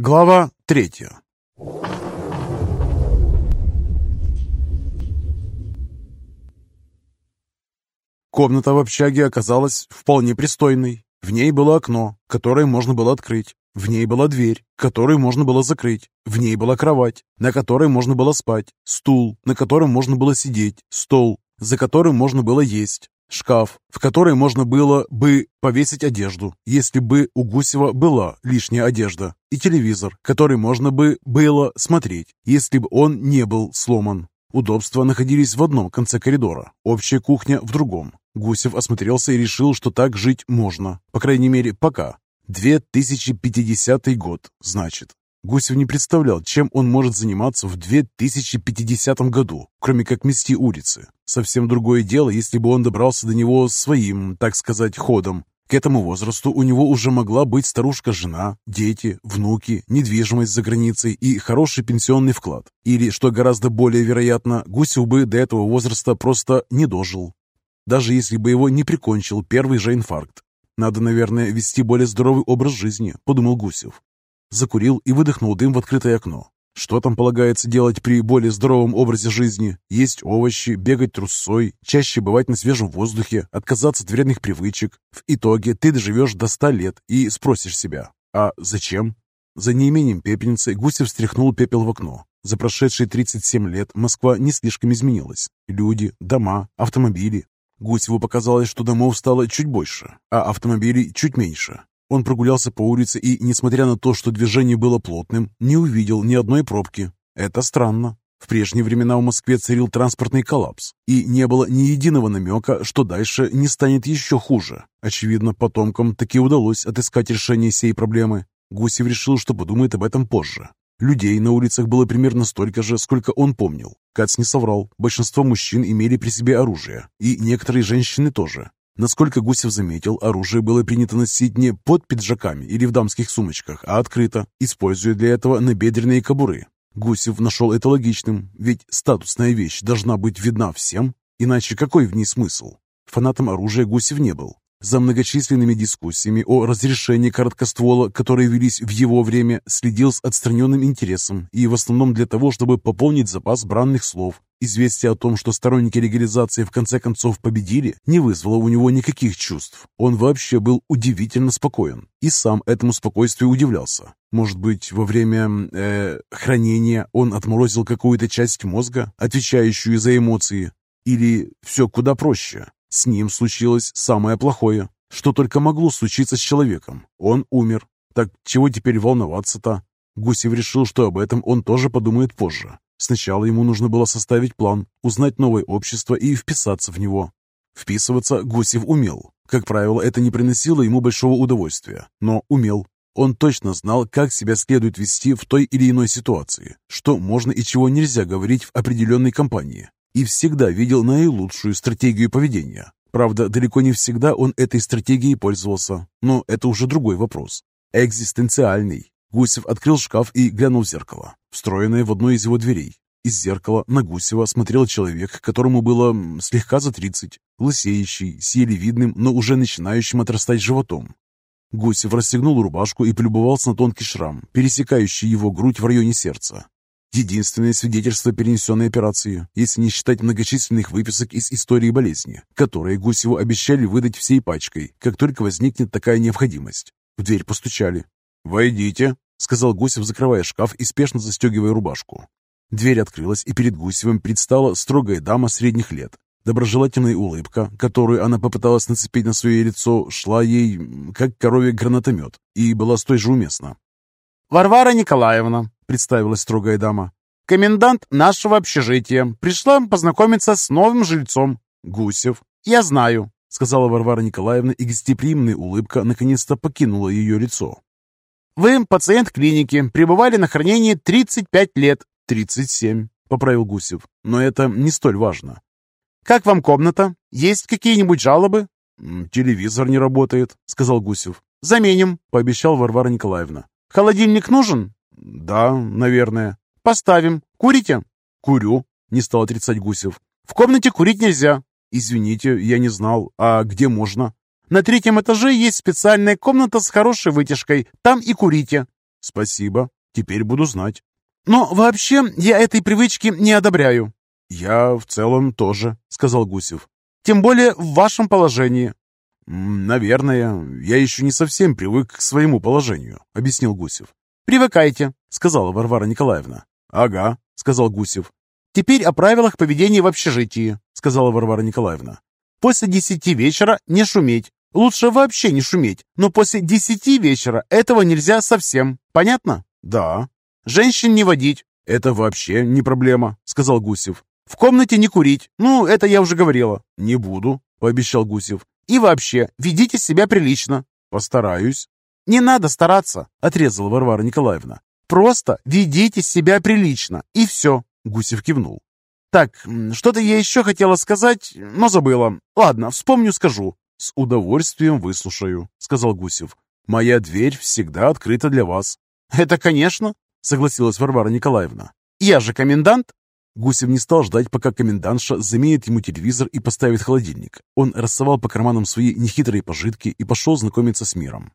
Глава третья Комната в общаге оказалась вполне пристойной. В ней было окно, которое можно было открыть. В ней была дверь, которую можно было закрыть. В ней была кровать, на которой можно было спать. Стул, на котором можно было сидеть. Стол, за которым можно было есть. Шкаф, в который можно было бы повесить одежду, если бы у Гусева была лишняя одежда. И телевизор, который можно бы было смотреть, если бы он не был сломан. Удобства находились в одном конце коридора, общая кухня в другом. Гусев осмотрелся и решил, что так жить можно. По крайней мере, пока. 2050 год, значит. Гусев не представлял, чем он может заниматься в 2050 году, кроме как мести улицы. Совсем другое дело, если бы он добрался до него своим, так сказать, ходом. К этому возрасту у него уже могла быть старушка-жена, дети, внуки, недвижимость за границей и хороший пенсионный вклад. Или, что гораздо более вероятно, Гусев бы до этого возраста просто не дожил. Даже если бы его не прикончил первый же инфаркт. Надо, наверное, вести более здоровый образ жизни, подумал Гусев. Закурил и выдохнул дым в открытое окно. Что там полагается делать при более здоровом образе жизни? Есть овощи, бегать трусой, чаще бывать на свежем воздухе, отказаться от вредных привычек. В итоге ты доживешь до ста лет и спросишь себя, а зачем? За неимением пепельницы Гусев встряхнул пепел в окно. За прошедшие 37 лет Москва не слишком изменилась. Люди, дома, автомобили. Гусеву показалось, что домов стало чуть больше, а автомобилей чуть меньше. Он прогулялся по улице и, несмотря на то, что движение было плотным, не увидел ни одной пробки. Это странно. В прежние времена в Москве царил транспортный коллапс, и не было ни единого намека, что дальше не станет еще хуже. Очевидно, потомкам таки удалось отыскать решение сей проблемы. Гусев решил, что подумает об этом позже. Людей на улицах было примерно столько же, сколько он помнил. Кац не соврал, большинство мужчин имели при себе оружие, и некоторые женщины тоже. Насколько Гусев заметил, оружие было принято носить не под пиджаками или в дамских сумочках, а открыто, используя для этого набедренные кобуры. Гусев нашел это логичным, ведь статусная вещь должна быть видна всем, иначе какой в ней смысл? Фанатом оружия Гусев не был. За многочисленными дискуссиями о разрешении короткоствола, которые велись в его время, следил с отстраненным интересом и в основном для того, чтобы пополнить запас бранных слов. Известие о том, что сторонники легализации в конце концов победили, не вызвало у него никаких чувств. Он вообще был удивительно спокоен и сам этому спокойствию удивлялся. Может быть, во время э, хранения он отморозил какую-то часть мозга, отвечающую за эмоции? Или все куда проще? С ним случилось самое плохое, что только могло случиться с человеком. Он умер. Так чего теперь волноваться-то? Гусев решил, что об этом он тоже подумает позже. Сначала ему нужно было составить план, узнать новое общество и вписаться в него. Вписываться Гусев умел. Как правило, это не приносило ему большого удовольствия, но умел. Он точно знал, как себя следует вести в той или иной ситуации, что можно и чего нельзя говорить в определенной компании и всегда видел наилучшую стратегию поведения. Правда, далеко не всегда он этой стратегией пользовался, но это уже другой вопрос. Экзистенциальный. Гусев открыл шкаф и глянул в зеркало, встроенное в одну из его дверей. Из зеркала на Гусева смотрел человек, которому было слегка за тридцать, лысеющий, с еле видным, но уже начинающим отрастать животом. Гусев расстегнул рубашку и полюбовался на тонкий шрам, пересекающий его грудь в районе сердца. Единственное свидетельство перенесенной операции, если не считать многочисленных выписок из истории болезни, которые Гусеву обещали выдать всей пачкой, как только возникнет такая необходимость. В дверь постучали. «Войдите», — сказал Гусев, закрывая шкаф и спешно застегивая рубашку. Дверь открылась, и перед Гусевым предстала строгая дама средних лет. Доброжелательная улыбка, которую она попыталась нацепить на свое лицо, шла ей, как корове гранатомет, и была столь же уместна. «Варвара Николаевна», — представилась строгая дама, — «комендант нашего общежития. Пришла познакомиться с новым жильцом». «Гусев». «Я знаю», — сказала Варвара Николаевна, и гостеприимная улыбка наконец-то покинула ее лицо. «Вы пациент клиники, пребывали на хранении 35 лет». «37», — поправил Гусев, — «но это не столь важно». «Как вам комната? Есть какие-нибудь жалобы?» «Телевизор не работает», — сказал Гусев. «Заменим», — пообещал Варвара Николаевна. «Холодильник нужен?» «Да, наверное». «Поставим. Курите?» «Курю», — не стал отрицать Гусев. «В комнате курить нельзя». «Извините, я не знал. А где можно?» «На третьем этаже есть специальная комната с хорошей вытяжкой. Там и курите». «Спасибо. Теперь буду знать». «Но вообще я этой привычки не одобряю». «Я в целом тоже», — сказал Гусев. «Тем более в вашем положении». «Наверное. Я еще не совсем привык к своему положению», — объяснил Гусев. «Привыкайте», — сказала Варвара Николаевна. «Ага», — сказал Гусев. «Теперь о правилах поведения в общежитии», — сказала Варвара Николаевна. «После десяти вечера не шуметь. Лучше вообще не шуметь, но после десяти вечера этого нельзя совсем. Понятно?» «Да». «Женщин не водить». «Это вообще не проблема», — сказал Гусев. «В комнате не курить. Ну, это я уже говорила». «Не буду», — пообещал Гусев. «И вообще, ведите себя прилично». «Постараюсь». «Не надо стараться», — отрезала Варвара Николаевна. «Просто ведите себя прилично, и все». Гусев кивнул. «Так, что-то я еще хотела сказать, но забыла. Ладно, вспомню, скажу». «С удовольствием выслушаю», — сказал Гусев. «Моя дверь всегда открыта для вас». «Это конечно», — согласилась Варвара Николаевна. «Я же комендант». Гусев не стал ждать, пока комендантша заменит ему телевизор и поставит холодильник. Он рассовал по карманам свои нехитрые пожитки и пошел знакомиться с миром.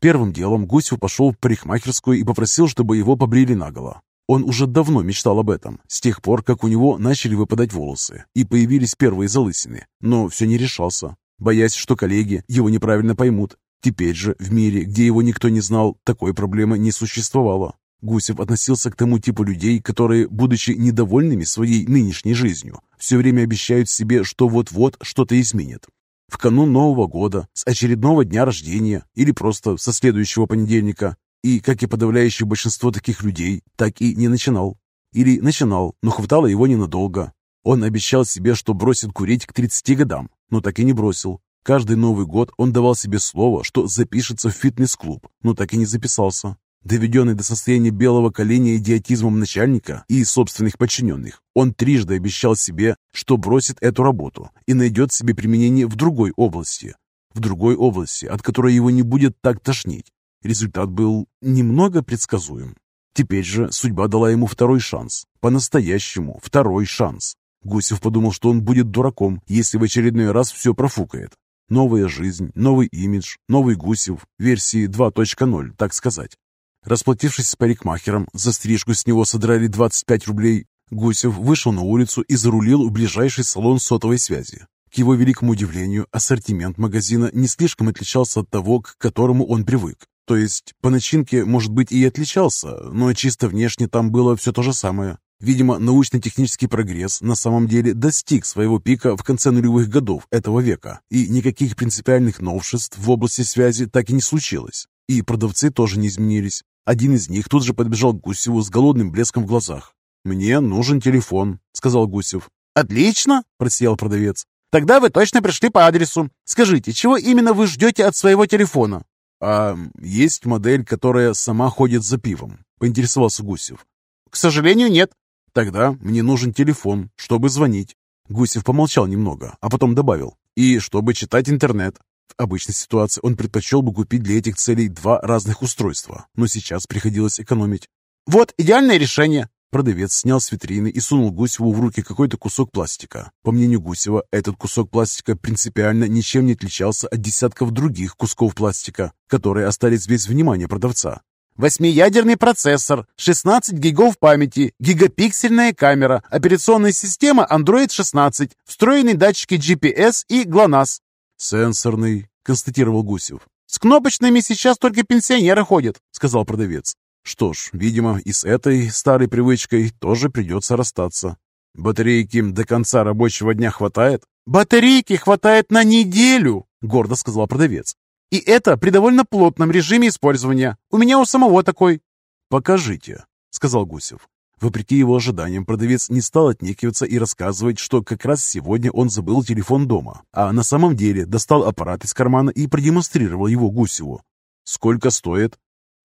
Первым делом Гусев пошел в парикмахерскую и попросил, чтобы его побрили наголо. Он уже давно мечтал об этом, с тех пор, как у него начали выпадать волосы и появились первые залысины, но все не решался, боясь, что коллеги его неправильно поймут. Теперь же, в мире, где его никто не знал, такой проблемы не существовало. Гусев относился к тому типу людей, которые, будучи недовольными своей нынешней жизнью, все время обещают себе, что вот-вот что-то изменят, в канун Нового года, с очередного дня рождения или просто со следующего понедельника. И, как и подавляющее большинство таких людей, так и не начинал. Или начинал, но хватало его ненадолго. Он обещал себе, что бросит курить к 30 годам, но так и не бросил. Каждый Новый год он давал себе слово, что запишется в фитнес-клуб, но так и не записался. Доведенный до состояния белого коленя идиотизмом начальника и собственных подчиненных, он трижды обещал себе, что бросит эту работу и найдет себе применение в другой области. В другой области, от которой его не будет так тошнить. Результат был немного предсказуем. Теперь же судьба дала ему второй шанс. По-настоящему второй шанс. Гусев подумал, что он будет дураком, если в очередной раз все профукает. Новая жизнь, новый имидж, новый Гусев, версии 2.0, так сказать. Расплатившись с парикмахером, за стрижку с него содрали 25 рублей. Гусев вышел на улицу и зарулил в ближайший салон сотовой связи. К его великому удивлению, ассортимент магазина не слишком отличался от того, к которому он привык. То есть, по начинке, может быть, и отличался, но чисто внешне там было все то же самое. Видимо, научно-технический прогресс на самом деле достиг своего пика в конце нулевых годов этого века, и никаких принципиальных новшеств в области связи так и не случилось. И продавцы тоже не изменились. Один из них тут же подбежал к Гусеву с голодным блеском в глазах. «Мне нужен телефон», — сказал Гусев. «Отлично!» — просиял продавец. «Тогда вы точно пришли по адресу. Скажите, чего именно вы ждете от своего телефона?» «А есть модель, которая сама ходит за пивом?» — поинтересовался Гусев. «К сожалению, нет». «Тогда мне нужен телефон, чтобы звонить». Гусев помолчал немного, а потом добавил. «И чтобы читать интернет. В обычной ситуации он предпочел бы купить для этих целей два разных устройства, но сейчас приходилось экономить. «Вот идеальное решение!» Продавец снял с витрины и сунул Гусеву в руки какой-то кусок пластика. По мнению Гусева, этот кусок пластика принципиально ничем не отличался от десятков других кусков пластика, которые остались без внимания продавца. Восьмиядерный процессор, 16 гигов памяти, гигапиксельная камера, операционная система Android 16, встроенные датчики GPS и GLONASS. «Сенсорный», — констатировал Гусев. «С кнопочными сейчас только пенсионеры ходят», — сказал продавец. «Что ж, видимо, и с этой старой привычкой тоже придется расстаться. Батарейки до конца рабочего дня хватает?» «Батарейки хватает на неделю», — гордо сказал продавец. «И это при довольно плотном режиме использования. У меня у самого такой». «Покажите», — сказал Гусев. Вопреки его ожиданиям, продавец не стал отнекиваться и рассказывать, что как раз сегодня он забыл телефон дома, а на самом деле достал аппарат из кармана и продемонстрировал его Гусеву. «Сколько стоит?»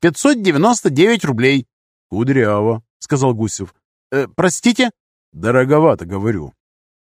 «599 рублей». «Кудряво», — сказал Гусев. «Э, «Простите?» «Дороговато, говорю».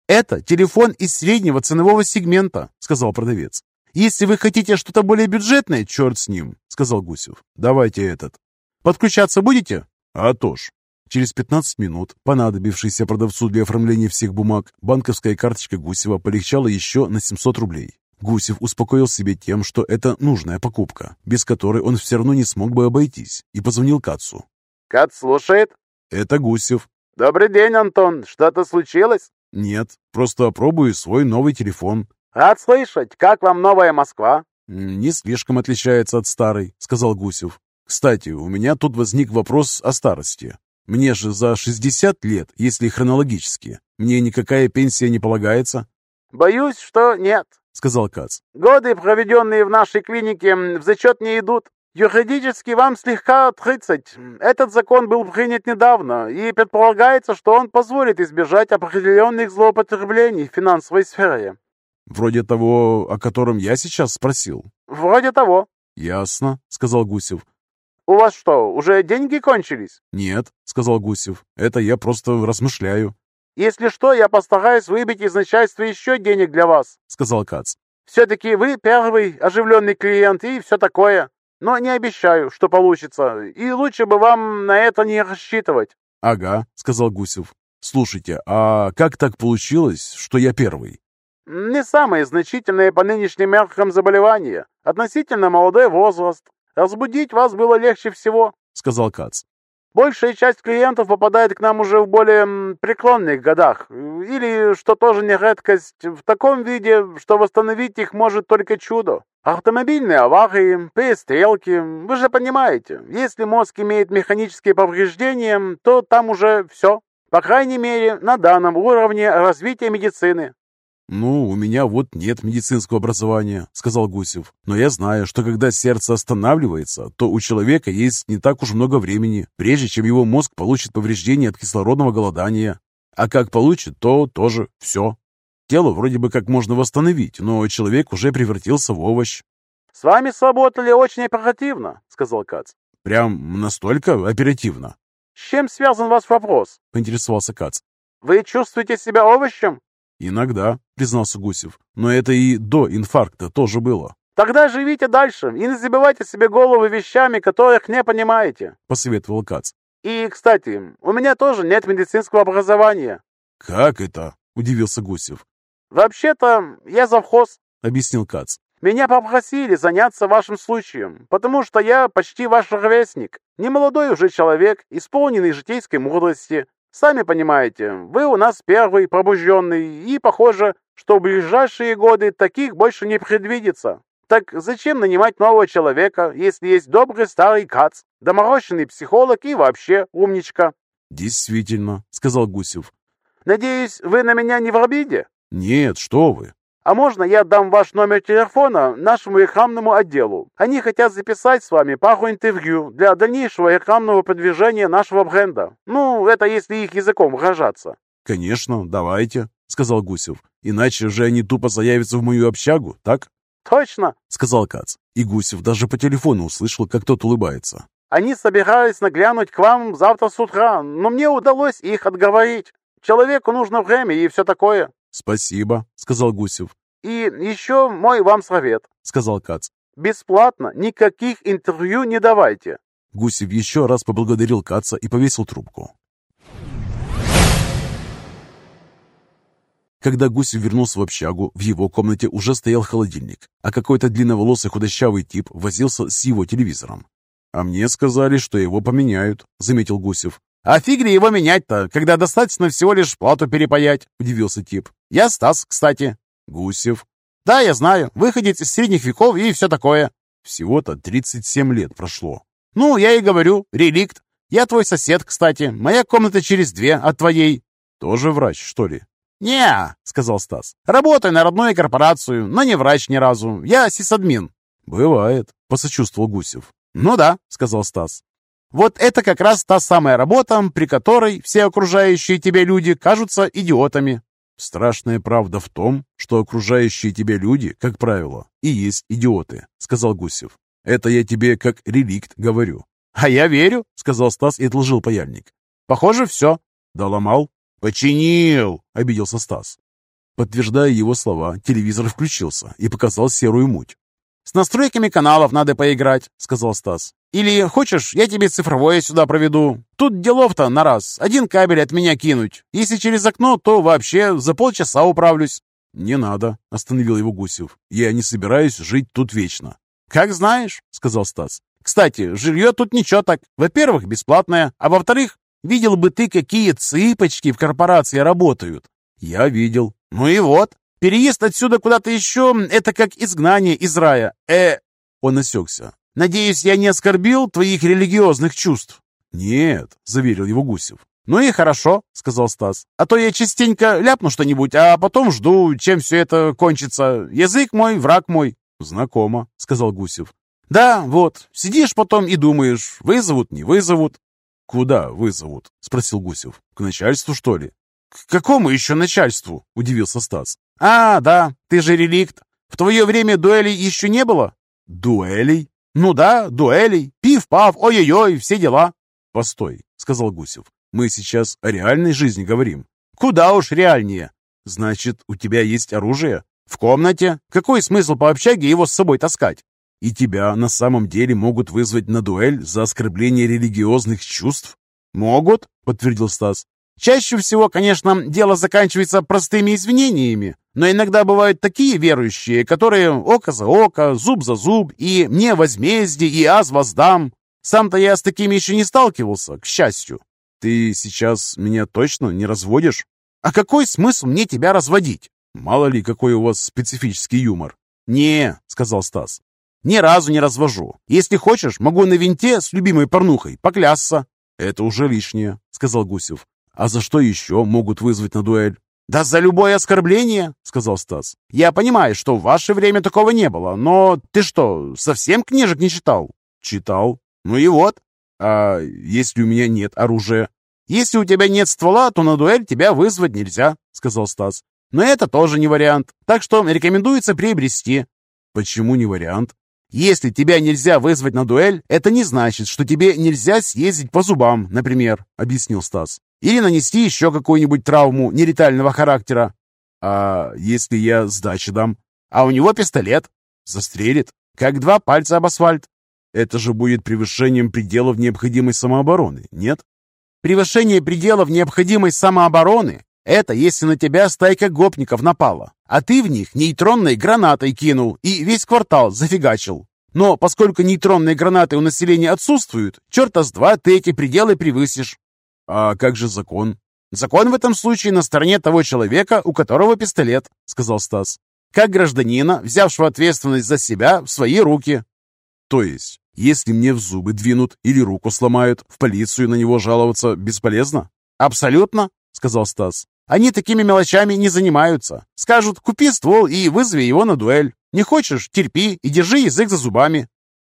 «Это телефон из среднего ценового сегмента», — сказал продавец. «Если вы хотите что-то более бюджетное, черт с ним», — сказал Гусев. «Давайте этот». «Подключаться будете?» «А то ж». Через 15 минут, понадобившейся продавцу для оформления всех бумаг, банковская карточка Гусева полегчала еще на 700 рублей. Гусев успокоил себя тем, что это нужная покупка, без которой он все равно не смог бы обойтись, и позвонил Кацу. «Кац слушает?» «Это Гусев». «Добрый день, Антон. Что-то случилось?» «Нет, просто опробую свой новый телефон». «Рад слышать. Как вам новая Москва?» «Не слишком отличается от старой», — сказал Гусев. «Кстати, у меня тут возник вопрос о старости. Мне же за 60 лет, если хронологически. Мне никакая пенсия не полагается?» «Боюсь, что нет», — сказал Кац. «Годы, проведенные в нашей клинике, в зачет не идут. Юридически вам слегка 30. Этот закон был принят недавно, и предполагается, что он позволит избежать определенных злоупотреблений в финансовой сфере. Вроде того, о котором я сейчас спросил. Вроде того. Ясно, сказал Гусев. У вас что, уже деньги кончились? Нет, сказал Гусев. Это я просто размышляю. Если что, я постараюсь выбить из начальства еще денег для вас, сказал Кац. Все-таки вы первый оживленный клиент и все такое. Но не обещаю, что получится, и лучше бы вам на это не рассчитывать. Ага, сказал Гусев. Слушайте, а как так получилось, что я первый? Не самое значительное по нынешним меркам заболевание. Относительно молодой возраст. Разбудить вас было легче всего, сказал Кац. Большая часть клиентов попадает к нам уже в более преклонных годах, или, что тоже не редкость, в таком виде, что восстановить их может только чудо. Автомобильные аварии, перестрелки, вы же понимаете, если мозг имеет механические повреждения, то там уже все. По крайней мере, на данном уровне развития медицины. «Ну, у меня вот нет медицинского образования», — сказал Гусев. «Но я знаю, что когда сердце останавливается, то у человека есть не так уж много времени, прежде чем его мозг получит повреждение от кислородного голодания. А как получит, то тоже все. Тело вроде бы как можно восстановить, но человек уже превратился в овощ». «С вами сработали очень оперативно», — сказал Кац. «Прям настолько оперативно?» «С чем связан ваш вопрос?» — поинтересовался Кац. «Вы чувствуете себя овощем?» «Иногда», — признался Гусев. «Но это и до инфаркта тоже было». «Тогда живите дальше и не забивайте себе голову вещами, которых не понимаете», — посоветовал Кац. «И, кстати, у меня тоже нет медицинского образования». «Как это?» — удивился Гусев. «Вообще-то я завхоз», — объяснил Кац. «Меня попросили заняться вашим случаем, потому что я почти ваш ровесник, немолодой уже человек, исполненный житейской мудрости, Сами понимаете, вы у нас первый пробужденный, и похоже, что в ближайшие годы таких больше не предвидится. Так зачем нанимать нового человека, если есть добрый старый Кац, доморощенный психолог и вообще умничка?» «Действительно», — сказал Гусев. «Надеюсь, вы на меня не в обиде?» «Нет, что вы. А можно я дам ваш номер телефона нашему рекламному отделу? Они хотят записать с вами пару интервью для дальнейшего рекламного продвижения нашего бренда. Ну, это если их языком выражаться. Конечно, давайте, сказал Гусев. Иначе же они тупо заявятся в мою общагу, так? Точно, сказал Кац. И Гусев даже по телефону услышал, как тот улыбается. Они собирались наглянуть к вам завтра с утра, но мне удалось их отговорить. Человеку нужно время и все такое. «Спасибо», — сказал Гусев. «И еще мой вам совет», — сказал Кац. «Бесплатно никаких интервью не давайте». Гусев еще раз поблагодарил Каца и повесил трубку. Когда Гусев вернулся в общагу, в его комнате уже стоял холодильник, а какой-то длинноволосый худощавый тип возился с его телевизором. «А мне сказали, что его поменяют», — заметил Гусев. «А фиг ли его менять-то, когда достаточно всего лишь плату перепаять?» – удивился тип. «Я Стас, кстати». «Гусев». «Да, я знаю. Выходец из средних веков и все такое». «Всего-то 37 лет прошло». «Ну, я и говорю, реликт. Я твой сосед, кстати. Моя комната через две от твоей». «Тоже врач, что ли?» «Не, — сказал Стас. Работаю на родную корпорацию, но не врач ни разу. Я сисадмин». «Бывает», — посочувствовал Гусев. «Ну да», — сказал Стас. Вот это как раз та самая работа, при которой все окружающие тебя люди кажутся идиотами. Страшная правда в том, что окружающие тебя люди, как правило, и есть идиоты, сказал Гусев. Это я тебе как реликт говорю. А я верю, сказал Стас и отложил паяльник. Похоже, все. Доломал? Починил, обиделся Стас. Подтверждая его слова, телевизор включился и показал серую муть. «С настройками каналов надо поиграть», — сказал Стас. Или хочешь, я тебе цифровое сюда проведу? Тут делов-то на раз. Один кабель от меня кинуть. Если через окно, то вообще за полчаса управлюсь». «Не надо», — остановил его Гусев. «Я не собираюсь жить тут вечно». «Как знаешь», — сказал Стас. «Кстати, жилье тут ничего так. Во-первых, бесплатное, а во-вторых, видел бы ты, какие цыпочки в корпорации работают». «Я видел». «Ну и вот. Переезд отсюда куда-то еще — это как изгнание из рая. Э...» Он осекся. «Надеюсь, я не оскорбил твоих религиозных чувств?» «Нет», — заверил его Гусев. «Ну и хорошо», — сказал Стас. «А то я частенько ляпну что-нибудь, а потом жду, чем все это кончится. Язык мой, враг мой». «Знакомо», — сказал Гусев. «Да, вот. Сидишь потом и думаешь, вызовут, не вызовут». «Куда вызовут?» — спросил Гусев. «К начальству, что ли?» «К какому еще начальству?» — удивился Стас. «А, да, ты же реликт. В твое время дуэлей еще не было?» «Дуэлей?» «Ну да, дуэлей. Пив-пав, ой-ой-ой, все дела». «Постой», — сказал Гусев. «Мы сейчас о реальной жизни говорим». «Куда уж реальнее». «Значит, у тебя есть оружие?» «В комнате. Какой смысл по общаге его с собой таскать?» «И тебя на самом деле могут вызвать на дуэль за оскорбление религиозных чувств?» «Могут», — подтвердил Стас. Чаще всего, конечно, дело заканчивается простыми извинениями, но иногда бывают такие верующие, которые око за око, зуб за зуб, и мне возмездие, и аз воздам. Сам-то я с такими еще не сталкивался, к счастью. Ты сейчас меня точно не разводишь? А какой смысл мне тебя разводить? Мало ли, какой у вас специфический юмор. «Не», — сказал Стас, — «ни разу не развожу. Если хочешь, могу на винте с любимой порнухой поклясться». «Это уже лишнее», — сказал Гусев. «А за что еще могут вызвать на дуэль?» «Да за любое оскорбление», — сказал Стас. «Я понимаю, что в ваше время такого не было, но ты что, совсем книжек не читал?» «Читал. Ну и вот». «А если у меня нет оружия?» «Если у тебя нет ствола, то на дуэль тебя вызвать нельзя», — сказал Стас. «Но это тоже не вариант, так что рекомендуется приобрести». «Почему не вариант?» «Если тебя нельзя вызвать на дуэль, это не значит, что тебе нельзя съездить по зубам, например», — объяснил Стас. Или нанести еще какую-нибудь травму нелетального характера. А если я сдачи дам? А у него пистолет. Застрелит, как два пальца об асфальт. Это же будет превышением пределов необходимой самообороны, нет? Превышение пределов необходимой самообороны – это если на тебя стайка гопников напала, а ты в них нейтронной гранатой кинул и весь квартал зафигачил. Но поскольку нейтронные гранаты у населения отсутствуют, черта с два ты эти пределы превысишь. «А как же закон?» «Закон в этом случае на стороне того человека, у которого пистолет», — сказал Стас. «Как гражданина, взявшего ответственность за себя в свои руки». «То есть, если мне в зубы двинут или руку сломают, в полицию на него жаловаться бесполезно?» «Абсолютно», — сказал Стас. «Они такими мелочами не занимаются. Скажут, купи ствол и вызови его на дуэль. Не хочешь — терпи и держи язык за зубами».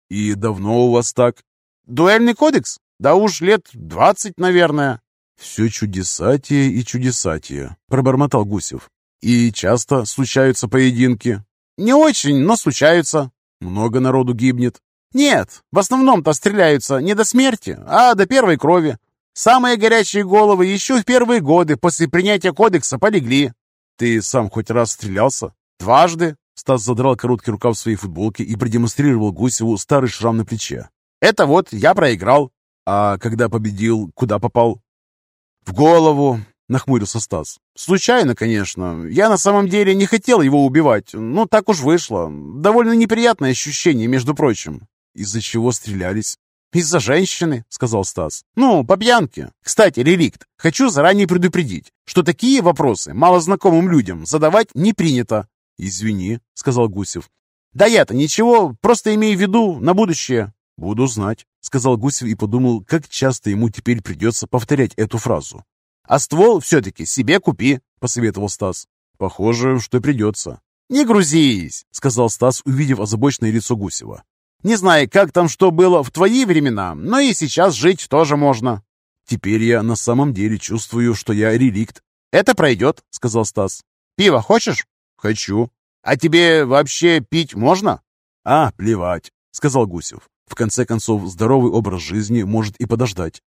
«И давно у вас так?» «Дуэльный кодекс? Да уж лет двадцать, наверное. Все чудесатие и чудесатие, пробормотал Гусев. И часто случаются поединки? Не очень, но случаются. Много народу гибнет? Нет, в основном-то стреляются не до смерти, а до первой крови. Самые горячие головы еще в первые годы после принятия кодекса полегли. Ты сам хоть раз стрелялся? Дважды. Стас задрал короткий рукав своей футболки и продемонстрировал Гусеву старый шрам на плече. Это вот я проиграл. «А когда победил, куда попал?» «В голову», — нахмурился Стас. «Случайно, конечно. Я на самом деле не хотел его убивать, но так уж вышло. Довольно неприятное ощущение, между прочим». «Из-за чего стрелялись?» «Из-за женщины», — сказал Стас. «Ну, по пьянке. Кстати, реликт, хочу заранее предупредить, что такие вопросы малознакомым людям задавать не принято». «Извини», — сказал Гусев. «Да я-то ничего, просто имею в виду на будущее». «Буду знать», — сказал Гусев и подумал, как часто ему теперь придется повторять эту фразу. «А ствол все-таки себе купи», — посоветовал Стас. «Похоже, что придется». «Не грузись», — сказал Стас, увидев озабоченное лицо Гусева. «Не знаю, как там что было в твои времена, но и сейчас жить тоже можно». «Теперь я на самом деле чувствую, что я реликт». «Это пройдет», — сказал Стас. «Пиво хочешь?» «Хочу». «А тебе вообще пить можно?» «А, плевать», — сказал Гусев. В конце концов, здоровый образ жизни может и подождать.